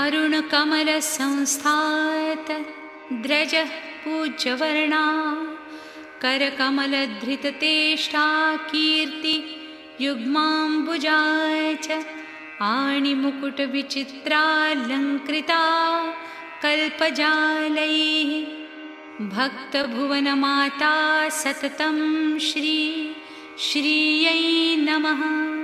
अरुणकमलसंस्थात अरुणकमलसंस्थातद्रजः पूज्यवर्णा करकमलधृततेष्टा कीर्तियुग्माम्बुजा च आणिमुकुटविचित्रालङ्कृता कल्पजालैः भक्तभुवनमाता सततं श्री श्रीयै नमः।